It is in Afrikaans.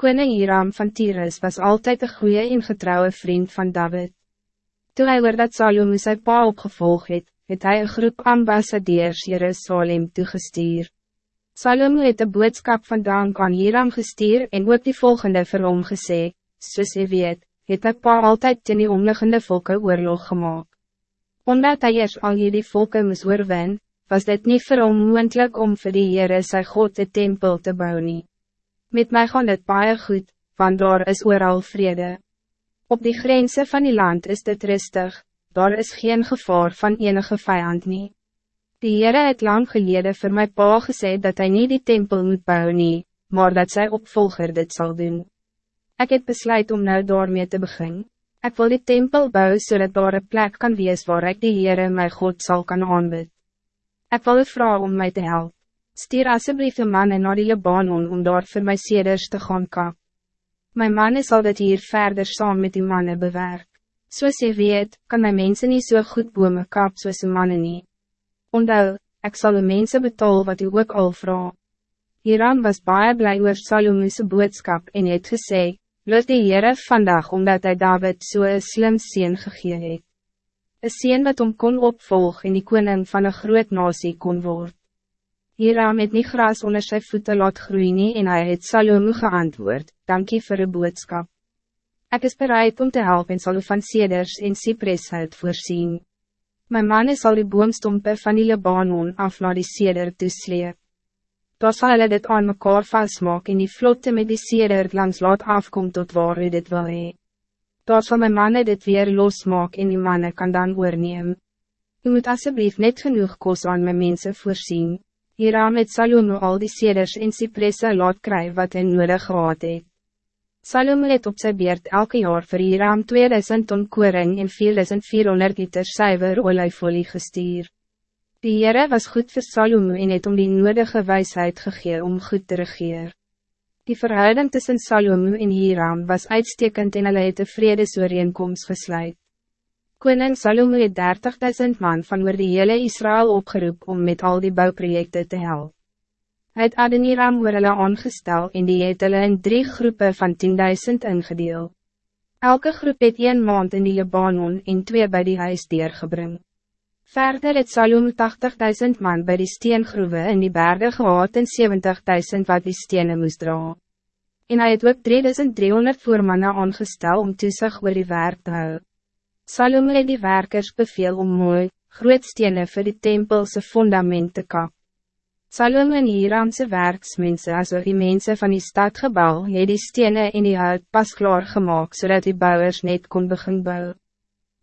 Koning Hiram van Tyrus was altijd een goede en getrouwe vriend van David. Toen hij hoorde dat Salomo sy pa opgevolg het, het hy een groep ambassadeurs Jerusalem toegestuur. Salomo het een boodskap van dank aan Hiram gestuur en ook die volgende vir hom gesê, soos hy weet, het hy pa altyd ten die omliggende volke oorlog gemaakt. Omdat hij eerst al hierdie volke moes oorwin, was dit niet vir hom om vir die Heere sy God de tempel te bouwen. Met mij gaan het baie goed, want daar is ooral vrede. Op die grenzen van die land is dit rustig, daar is geen gevaar van enige vijand nie. Die Heere het lang geleden voor my pa gesê dat hij niet die tempel moet bouwen, nie, maar dat zijn opvolger dit zal doen. Ik heb besluit om nou daarmee te beginnen. Ik wil die tempel bouwen zodat daar een plek kan wees waar ik die Heere my God zal kan aanbid. Ik wil u vragen om mij te helpen. Stuur asseblief een man naar die Libanon om daar voor my seders te gaan kap. Mijn man zal dit hier verder saam met die mannen bewerk. Soos jy weet, kan my mensen niet zo so goed bome kap soos die mannen nie. Ondou, ek sal die mense betaal wat u ook al vraag. Hieran was baie blij oor Salomoese boodskap en het gesê, Loos die Heere vandag omdat hij David so een slim sien gegee het. Een sien wat om kon opvolg en die koning van een groot nasie kon word. Hieram het nie gras onder sy voete laat groei nie en hy het Salomo geantwoord, dankie vir de boodskap. Ik is bereid om te helpen en sal van ceders en cypresshout voorzien. Mijn man zal die boomstompe van die Libanon af naar die ceder toesleep. Daar sal hulle dit aan mekaar vastmaak en die vlotte met die seder langs laat afkom tot waar u dit wil hee. Daar sal my manne dit weer losmaak en die manne kan dan oorneem. U moet alsjeblieft net genoeg kos aan my mense voorzien. Hieraan het Salomo al die seders en cypresse laat kry wat hy nodig gehad het. Salomo het op sy beurt elke jaar vir Hieram 2000 ton koring en 4400 liter suiver olijfolie gestuur. Die Heere was goed voor Salomo en het om die nodige wijsheid gegee om goed te regeer. Die verhouding tussen Salomo en Hiram was uitstekend en hulle het een vredesooreenkomst gesluit. Koning Salomo het 30.000 man van oor die hele Israël opgeroep om met al die bouwprojecten te helpen. Hij het Adeniram oor hulle aangestel en die het hulle in drie groepen van 10.000 ingedeel. Elke groep het een maand in die Libanon en twee bij die huis deurgebring. Verder het Salom 80.000 man bij die steengroeven in die bergen gehad en 70.000 wat die stenen moest dra. En hy het ook 3300 voormannen aangestel om toesig oor die werk te hou. Salom het die werkers beveel om mooi, groot stenen voor die tempelse fundament te kap. Salom en Hiramse werksmense as die mensen van die stadgebouw het die stenen in die hout pas klaar gemaakt zodat die bouwers net kon begin bouwen.